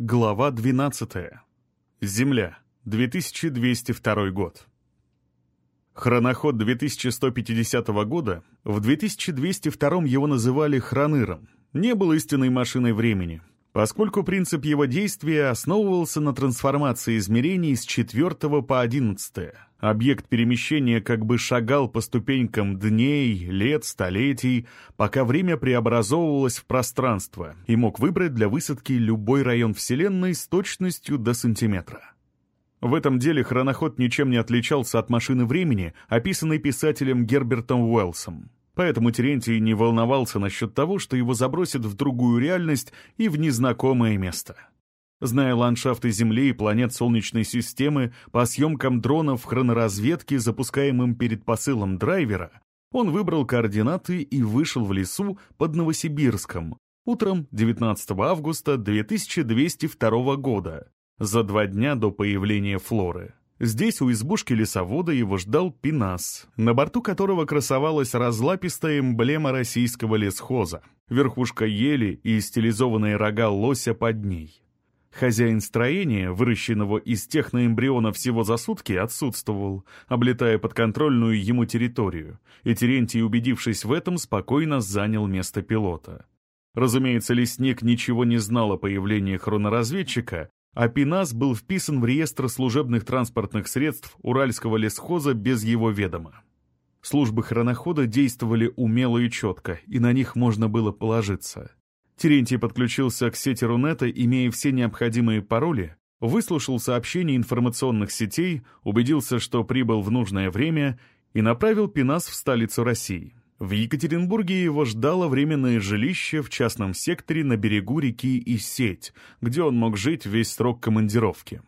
Глава 12. Земля. 2202 год. Хроноход 2150 года, в 2202 его называли хроныром, не был истинной машиной времени, поскольку принцип его действия основывался на трансформации измерений с 4 по 11. Объект перемещения как бы шагал по ступенькам дней, лет, столетий, пока время преобразовывалось в пространство и мог выбрать для высадки любой район Вселенной с точностью до сантиметра. В этом деле хроноход ничем не отличался от машины времени, описанной писателем Гербертом Уэллсом. Поэтому Терентий не волновался насчет того, что его забросят в другую реальность и в незнакомое место. Зная ландшафты Земли и планет Солнечной системы по съемкам дронов хроноразведки, запускаемым перед посылом драйвера, он выбрал координаты и вышел в лесу под Новосибирском утром 19 августа 2202 года, за два дня до появления Флоры. Здесь у избушки лесовода его ждал Пинас, на борту которого красовалась разлапистая эмблема российского лесхоза, верхушка ели и стилизованные рога лося под ней. Хозяин строения, выращенного из техноэмбриона всего за сутки, отсутствовал, облетая подконтрольную ему территорию, и Терентий, убедившись в этом, спокойно занял место пилота. Разумеется, лесник ничего не знал о появлении хроноразведчика, а Пинас был вписан в реестр служебных транспортных средств Уральского лесхоза без его ведома. Службы хронохода действовали умело и четко, и на них можно было положиться. Терентий подключился к сети Рунета, имея все необходимые пароли, выслушал сообщения информационных сетей, убедился, что прибыл в нужное время и направил Пинас в столицу России. В Екатеринбурге его ждало временное жилище в частном секторе на берегу реки Исеть, где он мог жить весь срок командировки.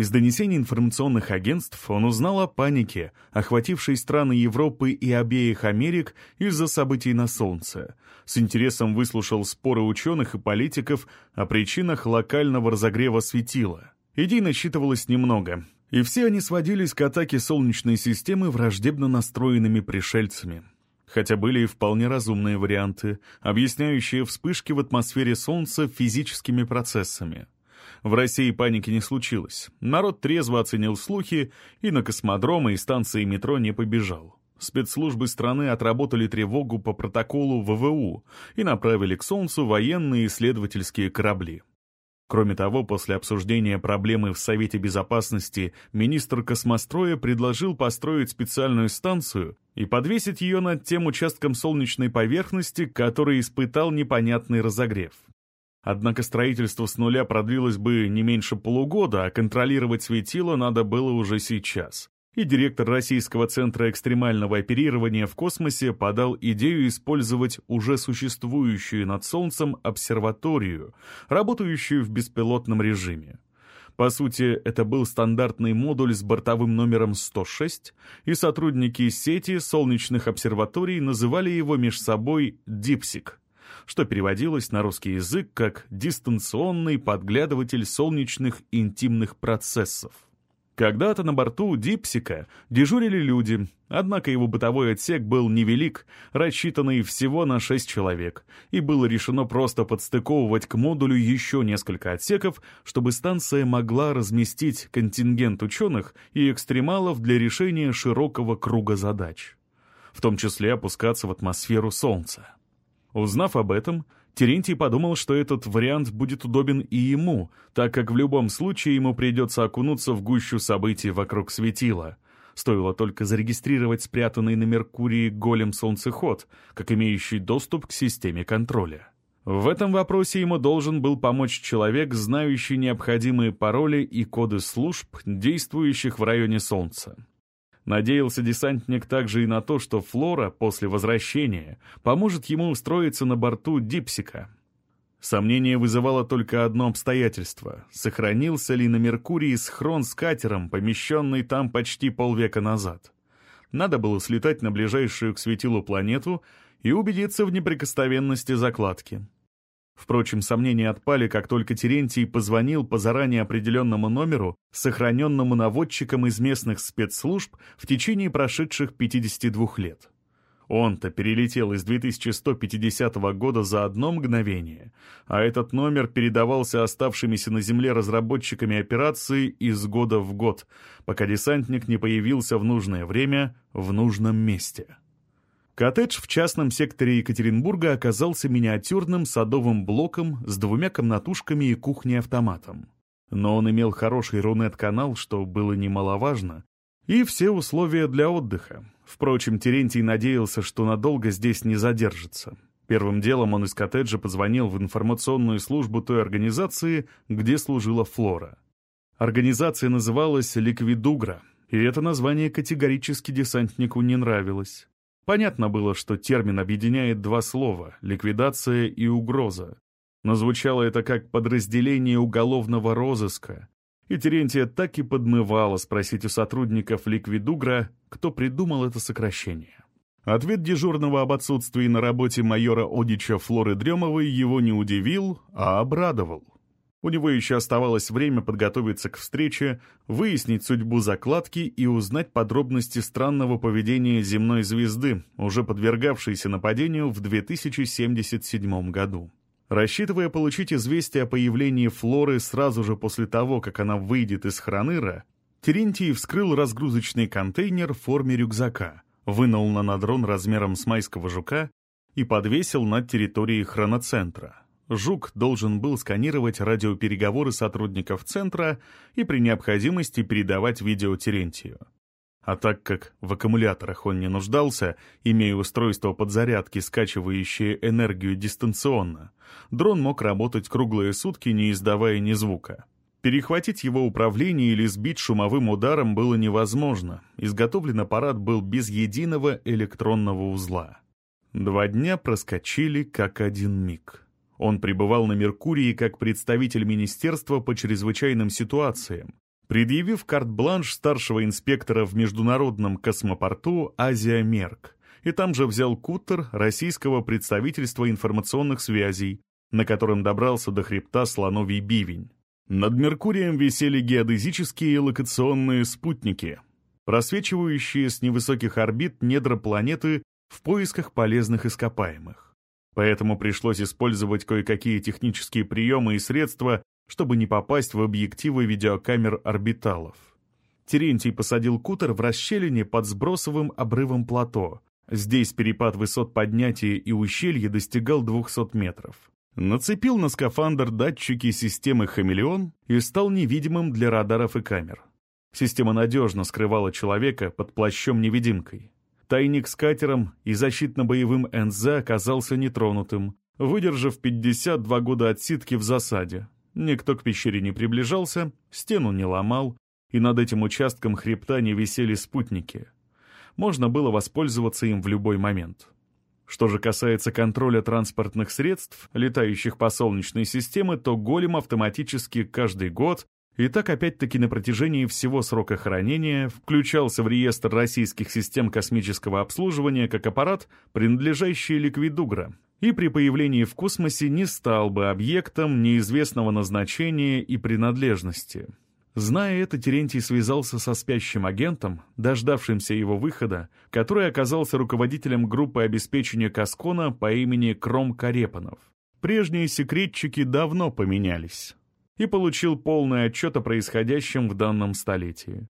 Из донесений информационных агентств он узнал о панике, охватившей страны Европы и обеих Америк из-за событий на Солнце. С интересом выслушал споры ученых и политиков о причинах локального разогрева светила. Идей насчитывалось немного, и все они сводились к атаке Солнечной системы враждебно настроенными пришельцами. Хотя были и вполне разумные варианты, объясняющие вспышки в атмосфере Солнца физическими процессами — в России паники не случилось. Народ трезво оценил слухи и на космодромы и станции метро не побежал. Спецслужбы страны отработали тревогу по протоколу ВВУ и направили к Солнцу военные исследовательские корабли. Кроме того, после обсуждения проблемы в Совете Безопасности министр космостроя предложил построить специальную станцию и подвесить ее над тем участком солнечной поверхности, который испытал непонятный разогрев. Однако строительство с нуля продлилось бы не меньше полугода, а контролировать светило надо было уже сейчас. И директор Российского центра экстремального оперирования в космосе подал идею использовать уже существующую над Солнцем обсерваторию, работающую в беспилотном режиме. По сути, это был стандартный модуль с бортовым номером 106, и сотрудники сети солнечных обсерваторий называли его меж собой «Дипсик» что переводилось на русский язык как «дистанционный подглядыватель солнечных интимных процессов». Когда-то на борту Дипсика дежурили люди, однако его бытовой отсек был невелик, рассчитанный всего на шесть человек, и было решено просто подстыковывать к модулю еще несколько отсеков, чтобы станция могла разместить контингент ученых и экстремалов для решения широкого круга задач, в том числе опускаться в атмосферу Солнца. Узнав об этом, Терентий подумал, что этот вариант будет удобен и ему, так как в любом случае ему придется окунуться в гущу событий вокруг светила. Стоило только зарегистрировать спрятанный на Меркурии голем-солнцеход, как имеющий доступ к системе контроля. В этом вопросе ему должен был помочь человек, знающий необходимые пароли и коды служб, действующих в районе Солнца. Надеялся десантник также и на то, что Флора после возвращения поможет ему устроиться на борту Дипсика. Сомнение вызывало только одно обстоятельство — сохранился ли на Меркурии схрон с катером, помещенный там почти полвека назад. Надо было слетать на ближайшую к светилу планету и убедиться в неприкосновенности закладки. Впрочем, сомнения отпали, как только Терентий позвонил по заранее определенному номеру, сохраненному наводчиком из местных спецслужб в течение прошедших 52 лет. Он-то перелетел из 2150 года за одно мгновение, а этот номер передавался оставшимися на Земле разработчиками операции из года в год, пока десантник не появился в нужное время в нужном месте. Коттедж в частном секторе Екатеринбурга оказался миниатюрным садовым блоком с двумя комнатушками и кухней-автоматом. Но он имел хороший рунет-канал, что было немаловажно, и все условия для отдыха. Впрочем, Терентий надеялся, что надолго здесь не задержится. Первым делом он из коттеджа позвонил в информационную службу той организации, где служила Флора. Организация называлась «Ликвидугра», и это название категорически десантнику не нравилось. Понятно было, что термин объединяет два слова — ликвидация и угроза. Но звучало это как подразделение уголовного розыска, и Терентия так и подмывала спросить у сотрудников Ликвидугра, кто придумал это сокращение. Ответ дежурного об отсутствии на работе майора Одича Флоры Дремовой его не удивил, а обрадовал. У него еще оставалось время подготовиться к встрече, выяснить судьбу закладки и узнать подробности странного поведения земной звезды, уже подвергавшейся нападению в 2077 году. Рассчитывая получить известие о появлении Флоры сразу же после того, как она выйдет из Хроныра, Терентий вскрыл разгрузочный контейнер в форме рюкзака, вынул нанодрон размером с майского жука и подвесил над территорией хроноцентра. Жук должен был сканировать радиопереговоры сотрудников центра и при необходимости передавать видео Терентию. А так как в аккумуляторах он не нуждался, имея устройство подзарядки, скачивающее энергию дистанционно, дрон мог работать круглые сутки, не издавая ни звука. Перехватить его управление или сбить шумовым ударом было невозможно. Изготовлен аппарат был без единого электронного узла. Два дня проскочили как один миг. Он пребывал на Меркурии как представитель Министерства по чрезвычайным ситуациям, предъявив карт-бланш старшего инспектора в международном космопорту «Азия-Мерк», и там же взял кутер российского представительства информационных связей, на котором добрался до хребта Слоновий Бивень. Над Меркурием висели геодезические и локационные спутники, просвечивающие с невысоких орбит недра планеты в поисках полезных ископаемых. Поэтому пришлось использовать кое-какие технические приемы и средства, чтобы не попасть в объективы видеокамер орбиталов. Терентий посадил кутер в расщелине под сбросовым обрывом плато. Здесь перепад высот поднятия и ущелья достигал 200 метров. Нацепил на скафандр датчики системы «Хамелеон» и стал невидимым для радаров и камер. Система надежно скрывала человека под плащом-невидимкой. Тайник с катером и защитно-боевым НЗ оказался нетронутым, выдержав 52 года отсидки в засаде. Никто к пещере не приближался, стену не ломал, и над этим участком хребта не висели спутники. Можно было воспользоваться им в любой момент. Что же касается контроля транспортных средств, летающих по Солнечной системе, то голем автоматически каждый год и так опять-таки на протяжении всего срока хранения включался в реестр российских систем космического обслуживания как аппарат, принадлежащий Ликвидугра, и при появлении в космосе не стал бы объектом неизвестного назначения и принадлежности. Зная это, Терентий связался со спящим агентом, дождавшимся его выхода, который оказался руководителем группы обеспечения Каскона по имени Кром Карепанов. Прежние секретчики давно поменялись. И получил полный отчет о происходящем в данном столетии.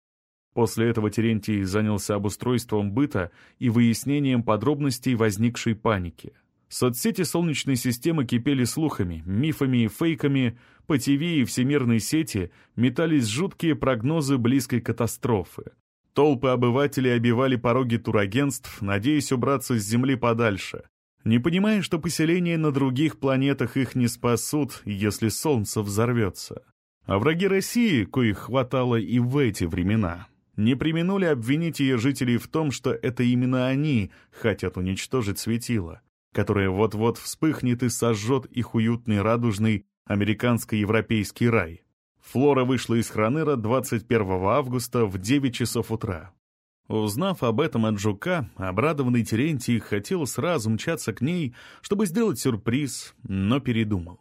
После этого Терентий занялся обустройством быта и выяснением подробностей возникшей паники. Соцсети Солнечной системы кипели слухами, мифами и фейками, по ТВ и всемирной сети метались жуткие прогнозы близкой катастрофы. Толпы обывателей обивали пороги турагентств, надеясь убраться с Земли подальше, не понимая, что поселения на других планетах их не спасут, если Солнце взорвется. А враги России, коих хватало и в эти времена, не применули обвинить ее жителей в том, что это именно они хотят уничтожить светило которая вот-вот вспыхнет и сожжет их уютный радужный американско-европейский рай. Флора вышла из Хроныра 21 августа в 9 часов утра. Узнав об этом от жука, обрадованный Терентий хотел сразу мчаться к ней, чтобы сделать сюрприз, но передумал.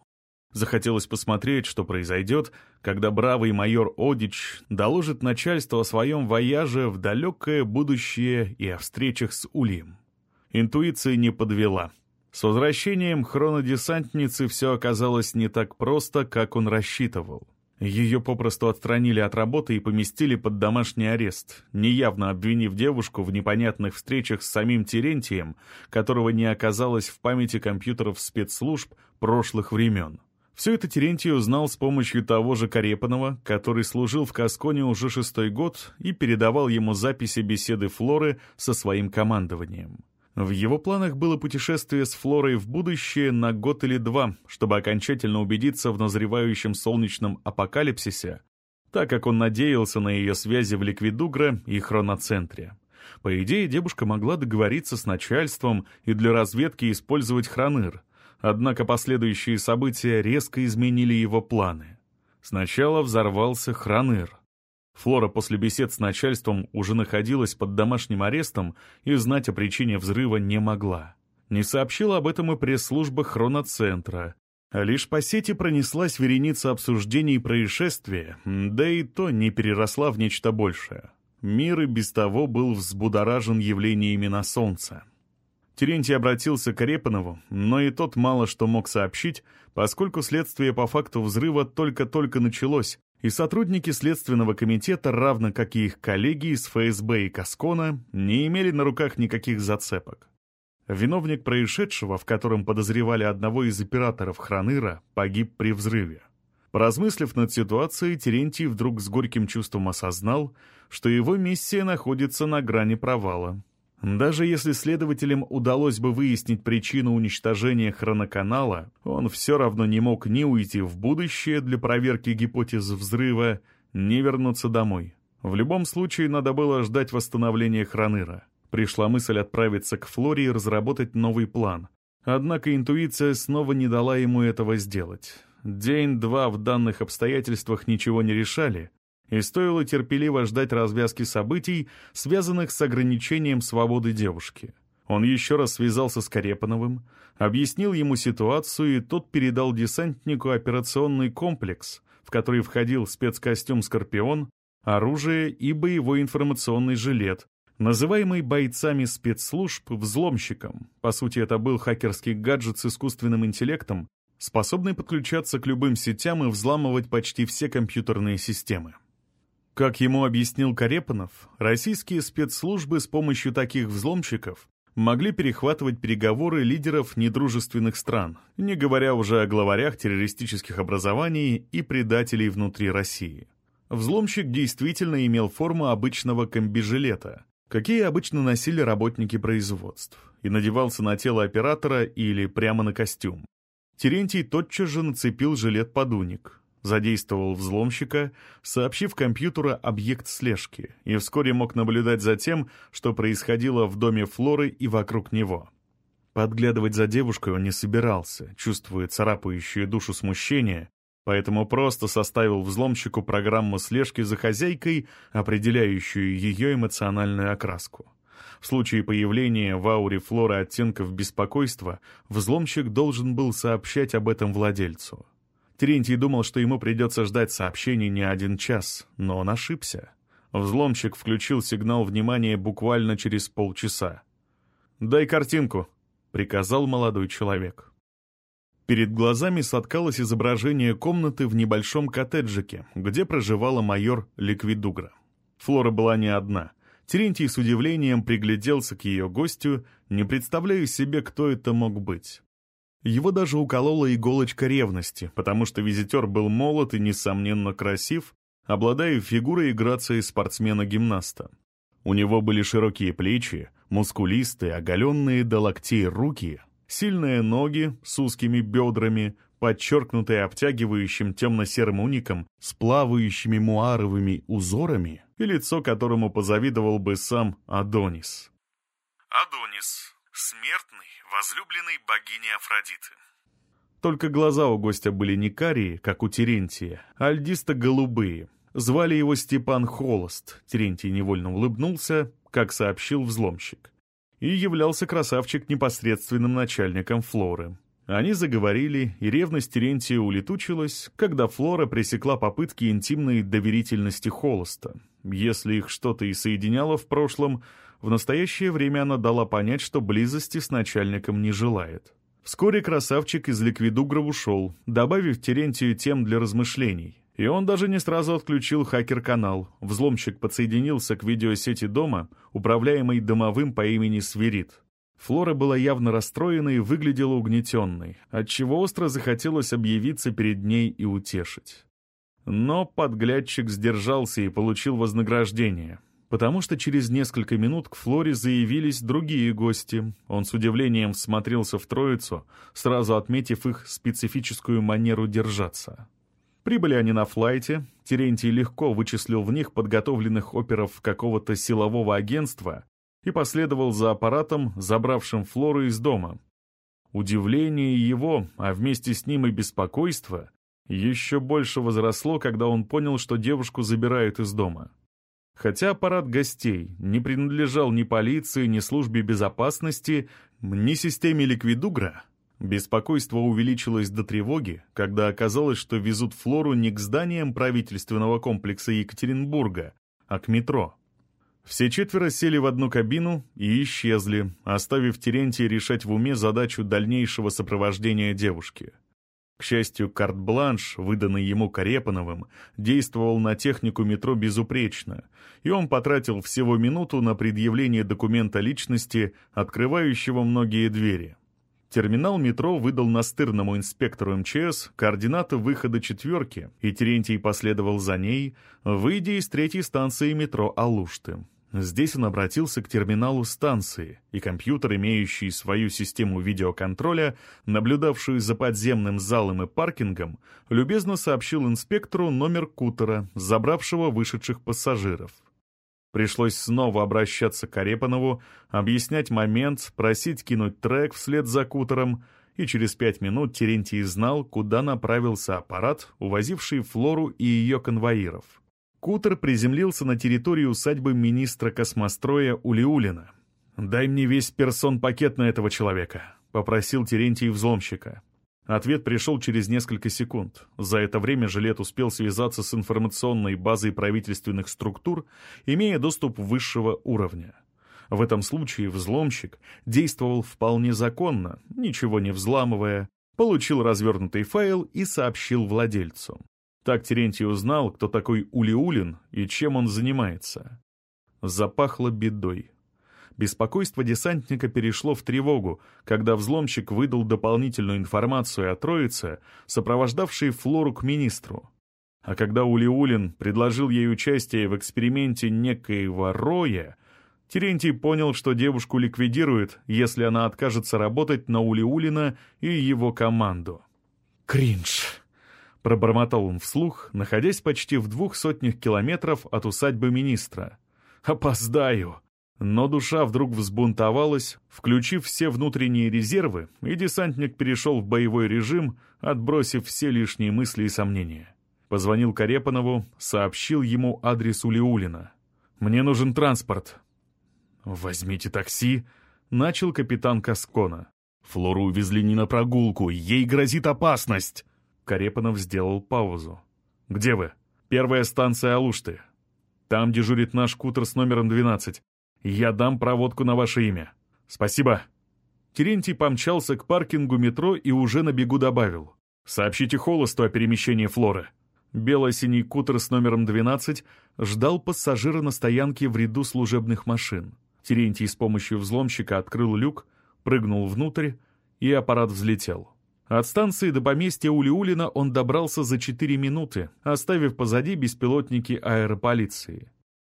Захотелось посмотреть, что произойдет, когда бравый майор Одич доложит начальству о своем вояже в далекое будущее и о встречах с Ульем. Интуиция не подвела. С возвращением хронодесантницы все оказалось не так просто, как он рассчитывал. Ее попросту отстранили от работы и поместили под домашний арест, неявно обвинив девушку в непонятных встречах с самим Терентием, которого не оказалось в памяти компьютеров спецслужб прошлых времен. Все это Терентий узнал с помощью того же Карепанова, который служил в Касконе уже шестой год и передавал ему записи беседы Флоры со своим командованием. В его планах было путешествие с Флорой в будущее на год или два, чтобы окончательно убедиться в назревающем солнечном апокалипсисе, так как он надеялся на ее связи в Ликвидугра и Хроноцентре. По идее, девушка могла договориться с начальством и для разведки использовать хроныр, однако последующие события резко изменили его планы. Сначала взорвался хроныр, Флора после бесед с начальством уже находилась под домашним арестом и знать о причине взрыва не могла. Не сообщила об этом и пресс-служба хроноцентра. А лишь по сети пронеслась вереница обсуждений происшествия, да и то не переросла в нечто большее. Мир и без того был взбудоражен явлениями на солнце. Терентий обратился к Репанову, но и тот мало что мог сообщить, поскольку следствие по факту взрыва только-только началось, и сотрудники Следственного комитета, равно как и их коллеги из ФСБ и Каскона, не имели на руках никаких зацепок. Виновник происшедшего, в котором подозревали одного из операторов Храныра, погиб при взрыве. Поразмыслив над ситуацией, Терентий вдруг с горьким чувством осознал, что его миссия находится на грани провала. Даже если следователям удалось бы выяснить причину уничтожения хроноканала, он все равно не мог ни уйти в будущее для проверки гипотез взрыва, ни вернуться домой. В любом случае надо было ждать восстановления хроныра. Пришла мысль отправиться к Флоре и разработать новый план. Однако интуиция снова не дала ему этого сделать. День-два в данных обстоятельствах ничего не решали, и стоило терпеливо ждать развязки событий, связанных с ограничением свободы девушки. Он еще раз связался с Карепановым, объяснил ему ситуацию, и тот передал десантнику операционный комплекс, в который входил спецкостюм «Скорпион», оружие и боевой информационный жилет, называемый бойцами спецслужб взломщиком. По сути, это был хакерский гаджет с искусственным интеллектом, способный подключаться к любым сетям и взламывать почти все компьютерные системы. Как ему объяснил Карепанов, российские спецслужбы с помощью таких взломщиков могли перехватывать переговоры лидеров недружественных стран, не говоря уже о главарях террористических образований и предателей внутри России. Взломщик действительно имел форму обычного комбижилета, какие обычно носили работники производств, и надевался на тело оператора или прямо на костюм. Терентий тотчас же нацепил жилет-подуник, задействовал взломщика, сообщив компьютеру объект слежки, и вскоре мог наблюдать за тем, что происходило в доме Флоры и вокруг него. Подглядывать за девушкой он не собирался, чувствуя царапающую душу смущение, поэтому просто составил взломщику программу слежки за хозяйкой, определяющую ее эмоциональную окраску. В случае появления в ауре Флоры оттенков беспокойства, взломщик должен был сообщать об этом владельцу. Терентий думал, что ему придется ждать сообщений не один час, но он ошибся. Взломщик включил сигнал внимания буквально через полчаса. «Дай картинку», — приказал молодой человек. Перед глазами соткалось изображение комнаты в небольшом коттеджике, где проживала майор Ликвидугра. Флора была не одна. Терентий с удивлением пригляделся к ее гостю, не представляя себе, кто это мог быть. Его даже уколола иголочка ревности, потому что визитер был молод и, несомненно, красив, обладая фигурой и грацией спортсмена-гимнаста. У него были широкие плечи, мускулистые, оголенные до локтей руки, сильные ноги с узкими бедрами, подчеркнутые обтягивающим темно-серым уником с плавающими муаровыми узорами и лицо которому позавидовал бы сам Адонис. Адонис. Смертный возлюбленной богини Афродиты. Только глаза у гостя были не карие, как у Терентия, а льдисто-голубые. Звали его Степан Холост. Терентий невольно улыбнулся, как сообщил взломщик. И являлся красавчик непосредственным начальником Флоры. Они заговорили, и ревность Терентия улетучилась, когда Флора пресекла попытки интимной доверительности Холоста. Если их что-то и соединяло в прошлом, В настоящее время она дала понять, что близости с начальником не желает. Вскоре красавчик из Ликвидугра ушел, добавив Терентию тем для размышлений. И он даже не сразу отключил хакер-канал. Взломщик подсоединился к видеосети дома, управляемой домовым по имени Свирит. Флора была явно расстроена и выглядела угнетенной, отчего остро захотелось объявиться перед ней и утешить. Но подглядчик сдержался и получил вознаграждение, потому что через несколько минут к Флоре заявились другие гости. Он с удивлением всмотрелся в троицу, сразу отметив их специфическую манеру держаться. Прибыли они на флайте, Терентий легко вычислил в них подготовленных оперов какого-то силового агентства и последовал за аппаратом, забравшим Флору из дома. Удивление его, а вместе с ним и беспокойство, еще больше возросло, когда он понял, что девушку забирают из дома. Хотя аппарат гостей не принадлежал ни полиции, ни службе безопасности, ни системе ликвидугра, беспокойство увеличилось до тревоги, когда оказалось, что везут Флору не к зданиям правительственного комплекса Екатеринбурга, а к метро. Все четверо сели в одну кабину и исчезли, оставив Терентия решать в уме задачу дальнейшего сопровождения девушки — к счастью, карт-бланш, выданный ему Карепановым, действовал на технику метро безупречно, и он потратил всего минуту на предъявление документа личности, открывающего многие двери. Терминал метро выдал настырному инспектору МЧС координаты выхода четверки, и Терентий последовал за ней, выйдя из третьей станции метро Алушты. Здесь он обратился к терминалу станции, и компьютер, имеющий свою систему видеоконтроля, наблюдавшую за подземным залом и паркингом, любезно сообщил инспектору номер кутера, забравшего вышедших пассажиров. Пришлось снова обращаться к Карепанову, объяснять момент, просить кинуть трек вслед за кутером, и через пять минут Терентий знал, куда направился аппарат, увозивший Флору и ее конвоиров. Кутер приземлился на территории усадьбы министра космостроя Улиулина. «Дай мне весь персон-пакет на этого человека», — попросил Терентий взломщика. Ответ пришел через несколько секунд. За это время Жилет успел связаться с информационной базой правительственных структур, имея доступ высшего уровня. В этом случае взломщик действовал вполне законно, ничего не взламывая, получил развернутый файл и сообщил владельцу. Так Терентий узнал, кто такой Улиулин и чем он занимается. Запахло бедой. Беспокойство десантника перешло в тревогу, когда взломщик выдал дополнительную информацию о троице, сопровождавшей Флору к министру. А когда Улиулин предложил ей участие в эксперименте некоего Роя, Терентий понял, что девушку ликвидируют, если она откажется работать на Улиулина и его команду. «Кринж!» Пробормотал он вслух, находясь почти в двух сотнях километров от усадьбы министра. «Опоздаю!» Но душа вдруг взбунтовалась, включив все внутренние резервы, и десантник перешел в боевой режим, отбросив все лишние мысли и сомнения. Позвонил Карепанову, сообщил ему адрес Улиулина. «Мне нужен транспорт». «Возьмите такси», — начал капитан Каскона. «Флору увезли не на прогулку, ей грозит опасность». Карепанов сделал паузу. «Где вы?» «Первая станция Алушты. Там дежурит наш кутер с номером 12. Я дам проводку на ваше имя. Спасибо». Терентий помчался к паркингу метро и уже на бегу добавил. «Сообщите Холосту о перемещении Флоры». Бело-синий кутер с номером 12 ждал пассажира на стоянке в ряду служебных машин. Терентий с помощью взломщика открыл люк, прыгнул внутрь, и аппарат взлетел. От станции до поместья Улиулина он добрался за 4 минуты, оставив позади беспилотники аэрополиции.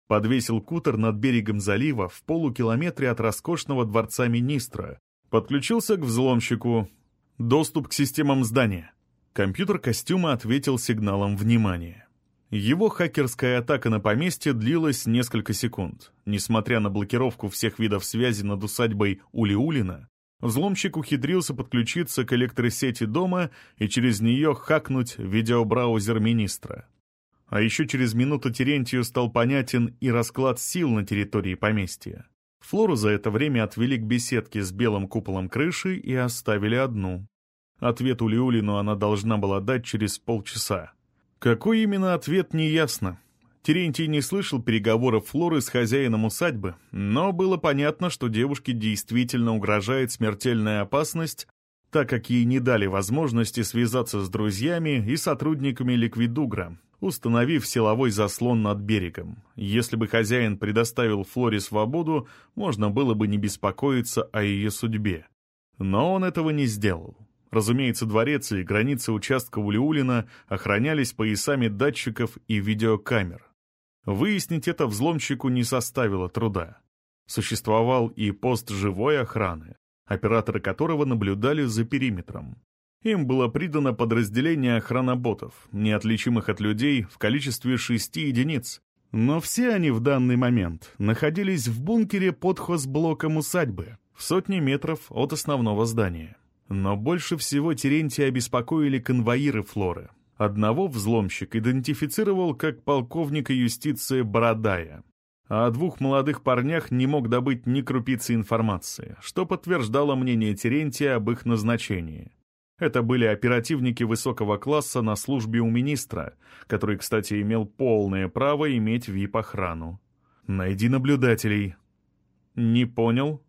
Подвесил кутер над берегом залива в полукилометре от роскошного дворца министра. Подключился к взломщику. Доступ к системам здания. Компьютер костюма ответил сигналом внимания. Его хакерская атака на поместье длилась несколько секунд. Несмотря на блокировку всех видов связи над усадьбой Улиулина, Взломщик ухитрился подключиться к электросети дома и через нее хакнуть видеобраузер министра. А еще через минуту Терентию стал понятен и расклад сил на территории поместья. Флору за это время отвели к беседке с белым куполом крыши и оставили одну. Ответ Улиулину она должна была дать через полчаса. Какой именно ответ, неясно. Терентий не слышал переговоров Флоры с хозяином усадьбы, но было понятно, что девушке действительно угрожает смертельная опасность, так как ей не дали возможности связаться с друзьями и сотрудниками Ликвидугра, установив силовой заслон над берегом. Если бы хозяин предоставил Флоре свободу, можно было бы не беспокоиться о ее судьбе. Но он этого не сделал. Разумеется, дворец и границы участка Улиулина охранялись поясами датчиков и видеокамер. Выяснить это взломщику не составило труда. Существовал и пост живой охраны, операторы которого наблюдали за периметром. Им было придано подразделение охраноботов, неотличимых от людей в количестве шести единиц. Но все они в данный момент находились в бункере под хозблоком усадьбы, в сотне метров от основного здания. Но больше всего Терентия обеспокоили конвоиры Флоры, Одного взломщик идентифицировал как полковника юстиции Бородая, а о двух молодых парнях не мог добыть ни крупицы информации, что подтверждало мнение Терентия об их назначении. Это были оперативники высокого класса на службе у министра, который, кстати, имел полное право иметь ВИП-охрану. «Найди наблюдателей». «Не понял?»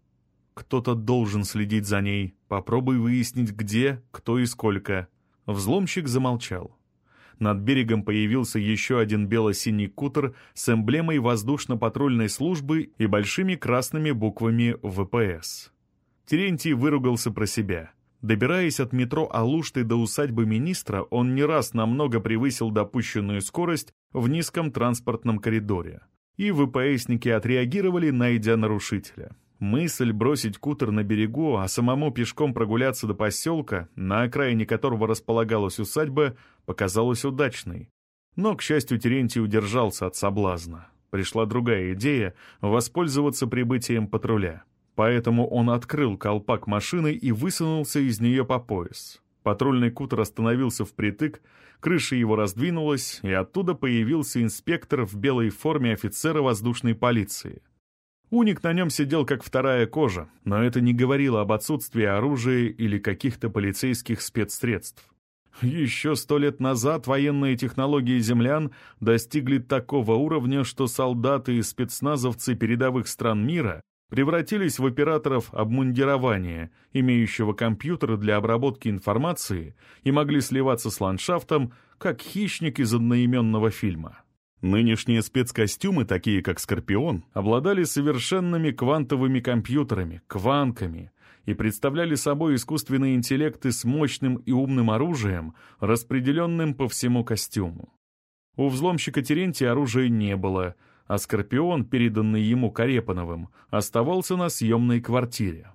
«Кто-то должен следить за ней. Попробуй выяснить, где, кто и сколько». Взломщик замолчал. Над берегом появился еще один бело-синий кутер с эмблемой воздушно-патрульной службы и большими красными буквами ВПС. Терентий выругался про себя. Добираясь от метро Алушты до усадьбы министра, он не раз намного превысил допущенную скорость в низком транспортном коридоре. И ВПСники отреагировали, найдя нарушителя. Мысль бросить кутер на берегу, а самому пешком прогуляться до поселка, на окраине которого располагалась усадьба, показалась удачной. Но, к счастью, Терентий удержался от соблазна. Пришла другая идея — воспользоваться прибытием патруля. Поэтому он открыл колпак машины и высунулся из нее по пояс. Патрульный кутер остановился впритык, крыша его раздвинулась, и оттуда появился инспектор в белой форме офицера воздушной полиции — Уник на нем сидел как вторая кожа, но это не говорило об отсутствии оружия или каких-то полицейских спецсредств. Еще сто лет назад военные технологии землян достигли такого уровня, что солдаты и спецназовцы передовых стран мира превратились в операторов обмундирования, имеющего компьютер для обработки информации и могли сливаться с ландшафтом, как хищник из одноименного фильма. Нынешние спецкостюмы, такие как «Скорпион», обладали совершенными квантовыми компьютерами, кванками, и представляли собой искусственные интеллекты с мощным и умным оружием, распределенным по всему костюму. У взломщика Терентия оружия не было, а «Скорпион», переданный ему Карепановым, оставался на съемной квартире.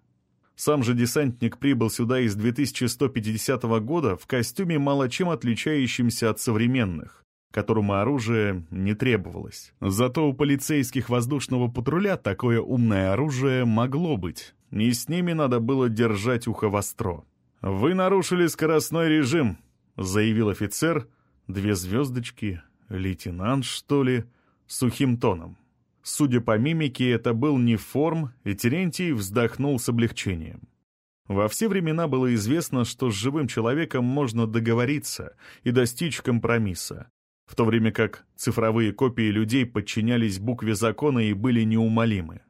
Сам же десантник прибыл сюда из 2150 года в костюме, мало чем отличающимся от современных которому оружие не требовалось. Зато у полицейских воздушного патруля такое умное оружие могло быть, и с ними надо было держать ухо востро. «Вы нарушили скоростной режим», — заявил офицер, две звездочки, лейтенант, что ли, сухим тоном. Судя по мимике, это был не форм, и Терентий вздохнул с облегчением. Во все времена было известно, что с живым человеком можно договориться и достичь компромисса, в то время как цифровые копии людей подчинялись букве закона и были неумолимы.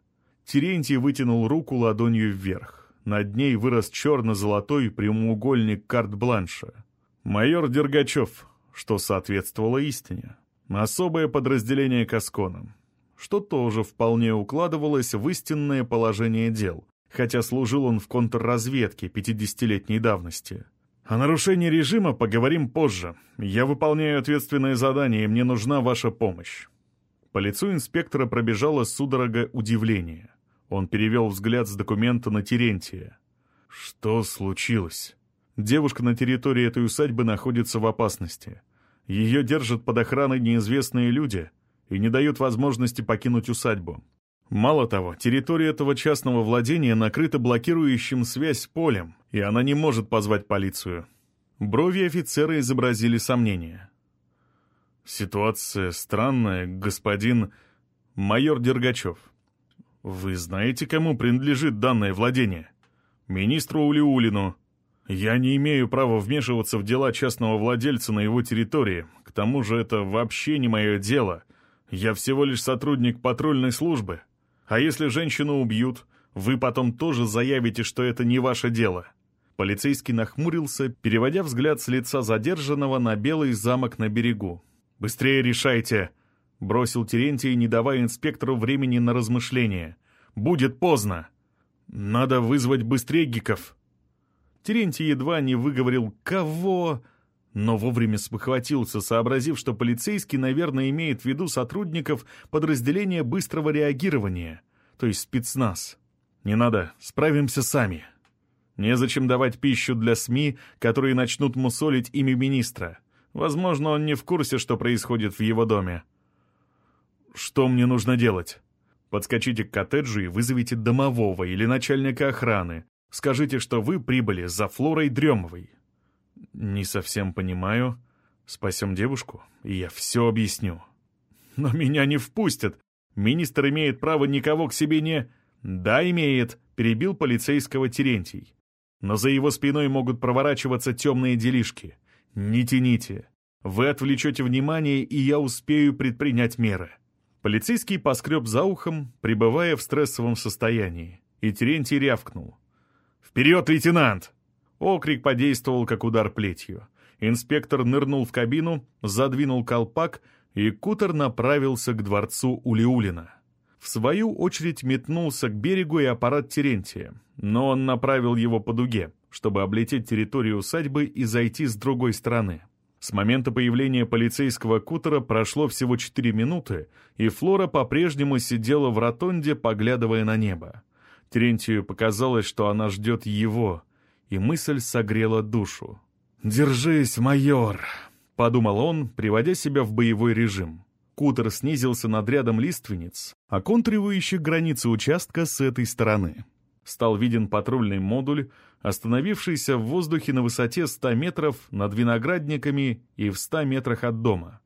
Терентий вытянул руку ладонью вверх. Над ней вырос черно-золотой прямоугольник карт-бланша. Майор Дергачев, что соответствовало истине. Особое подразделение Каскона, что тоже вполне укладывалось в истинное положение дел, хотя служил он в контрразведке 50-летней давности. О нарушении режима поговорим позже. Я выполняю ответственное задание, и мне нужна ваша помощь». По лицу инспектора пробежала судорога удивления. Он перевел взгляд с документа на Терентия. «Что случилось?» Девушка на территории этой усадьбы находится в опасности. Ее держат под охраной неизвестные люди и не дают возможности покинуть усадьбу. Мало того, территория этого частного владения накрыта блокирующим связь полем, и она не может позвать полицию. Брови офицера изобразили сомнение. «Ситуация странная, господин майор Дергачев. Вы знаете, кому принадлежит данное владение? Министру Улиулину. Я не имею права вмешиваться в дела частного владельца на его территории. К тому же это вообще не мое дело. Я всего лишь сотрудник патрульной службы. А если женщину убьют, вы потом тоже заявите, что это не ваше дело». Полицейский нахмурился, переводя взгляд с лица задержанного на белый замок на берегу. «Быстрее решайте!» — бросил Терентий, не давая инспектору времени на размышления. «Будет поздно! Надо вызвать быстрее гиков!» Терентий едва не выговорил «Кого?», но вовремя спохватился, сообразив, что полицейский, наверное, имеет в виду сотрудников подразделения быстрого реагирования, то есть спецназ. «Не надо, справимся сами!» Незачем давать пищу для СМИ, которые начнут мусолить имя министра. Возможно, он не в курсе, что происходит в его доме. Что мне нужно делать? Подскочите к коттеджу и вызовите домового или начальника охраны. Скажите, что вы прибыли за Флорой Дремовой. Не совсем понимаю. Спасем девушку, и я все объясню. Но меня не впустят. Министр имеет право никого к себе не... Да, имеет, перебил полицейского Терентий но за его спиной могут проворачиваться темные делишки. Не тяните. Вы отвлечете внимание, и я успею предпринять меры. Полицейский поскреб за ухом, пребывая в стрессовом состоянии, и Терентий рявкнул. «Вперед, лейтенант!» Окрик подействовал, как удар плетью. Инспектор нырнул в кабину, задвинул колпак, и кутер направился к дворцу Улиулина. В свою очередь метнулся к берегу и аппарат Терентия, но он направил его по дуге, чтобы облететь территорию усадьбы и зайти с другой стороны. С момента появления полицейского кутера прошло всего 4 минуты, и Флора по-прежнему сидела в ротонде, поглядывая на небо. Терентию показалось, что она ждет его, и мысль согрела душу. «Держись, майор!» — подумал он, приводя себя в боевой режим. Кутер снизился над рядом лиственниц, оконтривающих границы участка с этой стороны. Стал виден патрульный модуль, остановившийся в воздухе на высоте 100 метров над виноградниками и в 100 метрах от дома.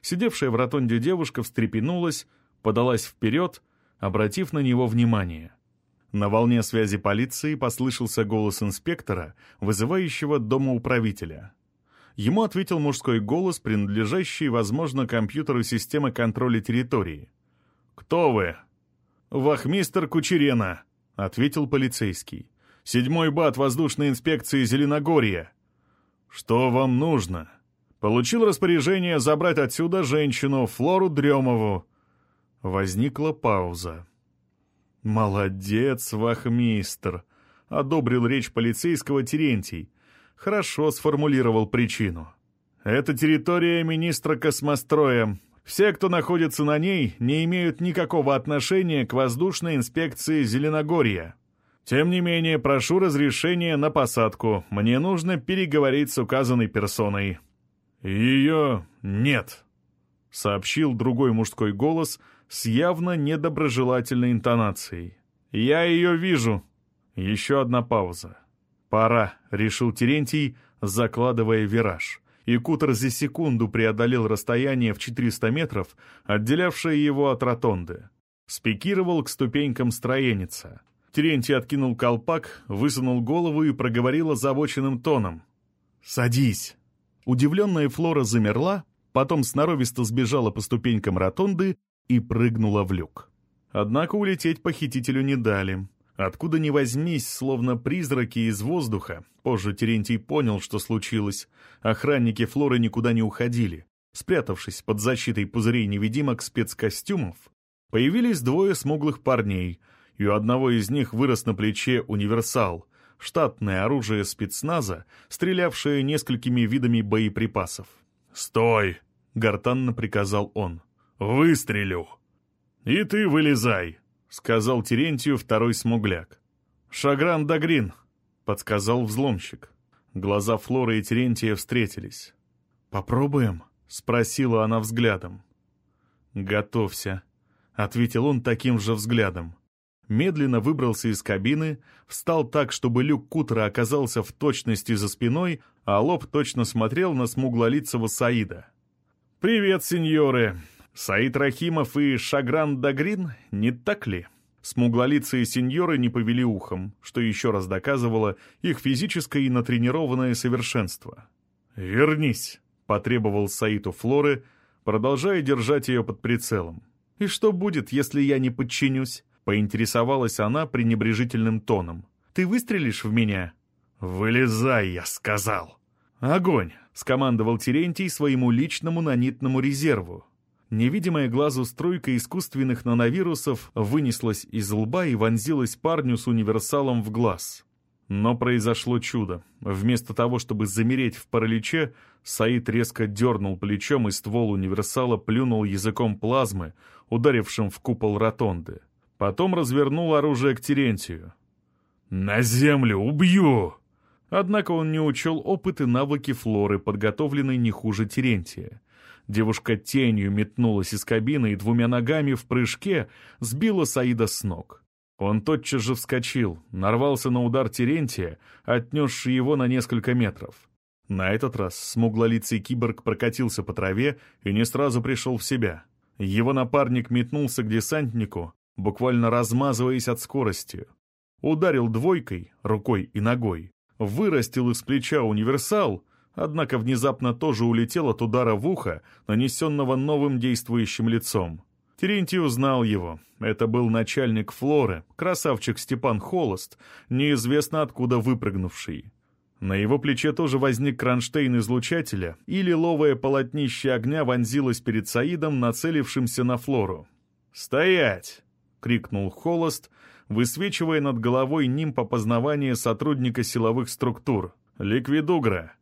Сидевшая в ротонде девушка встрепенулась, подалась вперед, обратив на него внимание. На волне связи полиции послышался голос инспектора, вызывающего домоуправителя. Ему ответил мужской голос, принадлежащий, возможно, компьютеру системы контроля территории. «Кто вы?» «Вахмистер Кучерена», — ответил полицейский. «Седьмой бат воздушной инспекции Зеленогорья». «Что вам нужно?» «Получил распоряжение забрать отсюда женщину, Флору Дремову». Возникла пауза. «Молодец, вахмистр», — одобрил речь полицейского Терентий хорошо сформулировал причину. «Это территория министра космостроя. Все, кто находится на ней, не имеют никакого отношения к воздушной инспекции Зеленогорья. Тем не менее, прошу разрешения на посадку. Мне нужно переговорить с указанной персоной». «Ее нет», — сообщил другой мужской голос с явно недоброжелательной интонацией. «Я ее вижу». Еще одна пауза. «Пора», — решил Терентий, закладывая вираж. И Кутер за секунду преодолел расстояние в 400 метров, отделявшее его от ротонды. Спикировал к ступенькам строеница. Терентий откинул колпак, высунул голову и проговорил озабоченным тоном. «Садись!» Удивленная Флора замерла, потом сноровисто сбежала по ступенькам ротонды и прыгнула в люк. Однако улететь похитителю не дали. Откуда ни возьмись, словно призраки из воздуха, позже Терентий понял, что случилось. Охранники Флоры никуда не уходили. Спрятавшись под защитой пузырей невидимок спецкостюмов, появились двое смуглых парней, и у одного из них вырос на плече универсал, штатное оружие спецназа, стрелявшее несколькими видами боеприпасов. «Стой!» — гортанно приказал он. «Выстрелю!» «И ты вылезай!» — сказал Терентию второй смугляк. «Шагран Дагрин», — подсказал взломщик. Глаза Флоры и Терентия встретились. «Попробуем?» — спросила она взглядом. «Готовься», — ответил он таким же взглядом. Медленно выбрался из кабины, встал так, чтобы люк кутера оказался в точности за спиной, а лоб точно смотрел на смуглолицего Саида. «Привет, сеньоры!» Саид Рахимов и Шагран Дагрин, не так ли? Смуглолицые сеньоры не повели ухом, что еще раз доказывало их физическое и натренированное совершенство. «Вернись», — потребовал Саид у Флоры, продолжая держать ее под прицелом. «И что будет, если я не подчинюсь?» — поинтересовалась она пренебрежительным тоном. «Ты выстрелишь в меня?» «Вылезай, я сказал!» «Огонь!» — скомандовал Терентий своему личному нанитному резерву. Невидимая глазу струйка искусственных нановирусов вынеслась из лба и вонзилась парню с универсалом в глаз. Но произошло чудо. Вместо того, чтобы замереть в параличе, Саид резко дернул плечом, и ствол универсала плюнул языком плазмы, ударившим в купол ротонды. Потом развернул оружие к Терентию. «На землю! Убью!» Однако он не учел опыт и навыки Флоры, подготовленной не хуже Терентия. Девушка тенью метнулась из кабины и двумя ногами в прыжке сбила Саида с ног. Он тотчас же вскочил, нарвался на удар Терентия, отнесший его на несколько метров. На этот раз смуглолицый киборг прокатился по траве и не сразу пришел в себя. Его напарник метнулся к десантнику, буквально размазываясь от скорости. Ударил двойкой, рукой и ногой, вырастил из плеча универсал, однако внезапно тоже улетел от удара в ухо, нанесенного новым действующим лицом. Терентий узнал его. Это был начальник Флоры, красавчик Степан Холост, неизвестно откуда выпрыгнувший. На его плече тоже возник кронштейн излучателя, и лиловое полотнище огня вонзилось перед Саидом, нацелившимся на Флору. «Стоять!» — крикнул Холост, высвечивая над головой нимб опознавания сотрудника силовых структур. «Ликвидугра!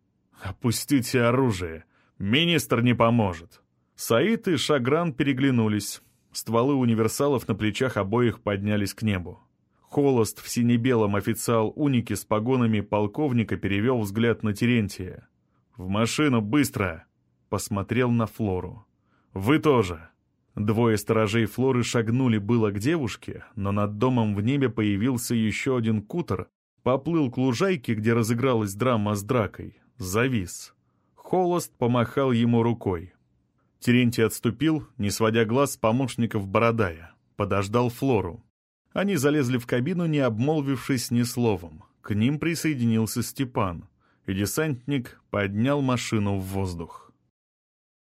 Опустите оружие! Министр не поможет!» Саид и Шагран переглянулись. Стволы универсалов на плечах обоих поднялись к небу. Холост в сине-белом официал уники с погонами полковника перевел взгляд на Терентия. «В машину, быстро!» Посмотрел на Флору. «Вы тоже!» Двое сторожей Флоры шагнули было к девушке, но над домом в небе появился еще один кутер, поплыл к лужайке, где разыгралась драма с дракой, завис. Холост помахал ему рукой. Терентий отступил, не сводя глаз с помощников Бородая, подождал Флору. Они залезли в кабину, не обмолвившись ни словом. К ним присоединился Степан, и десантник поднял машину в воздух.